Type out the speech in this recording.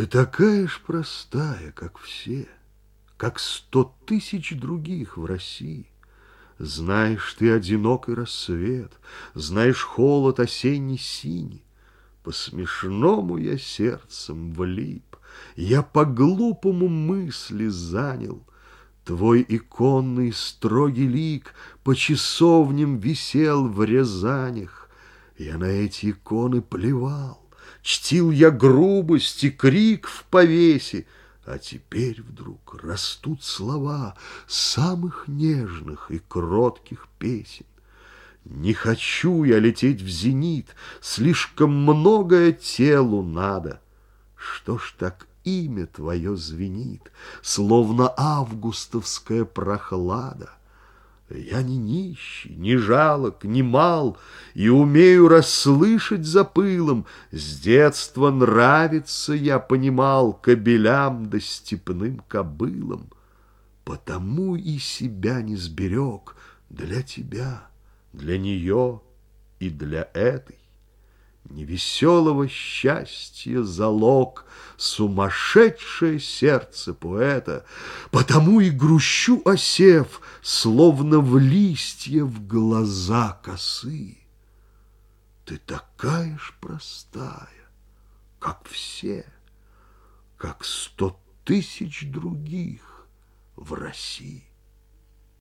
Ты такая ж простая, как все, Как сто тысяч других в России. Знаешь ты одинокий рассвет, Знаешь холод осенний синий. По-смешному я сердцем влип, Я по-глупому мысли занял. Твой иконный строгий лик По часовням висел в Рязанях. Я на эти иконы плевал, Чтил я грубость и крик в повесе, А теперь вдруг растут слова Самых нежных и кротких песен. Не хочу я лететь в зенит, Слишком многое телу надо. Что ж так имя твое звенит, Словно августовская прохлада? Я не нищий, не жалок, не мал, И умею расслышать за пылом. С детства нравится, я понимал, Кобелям да степным кобылам. Потому и себя не сберег для тебя, Для нее и для этой. Невеселого счастья залог Сумасшедшее сердце поэта, Потому и грущу осев, Словно в листья в глаза косы. Ты такая ж простая, как все, Как сто тысяч других в России.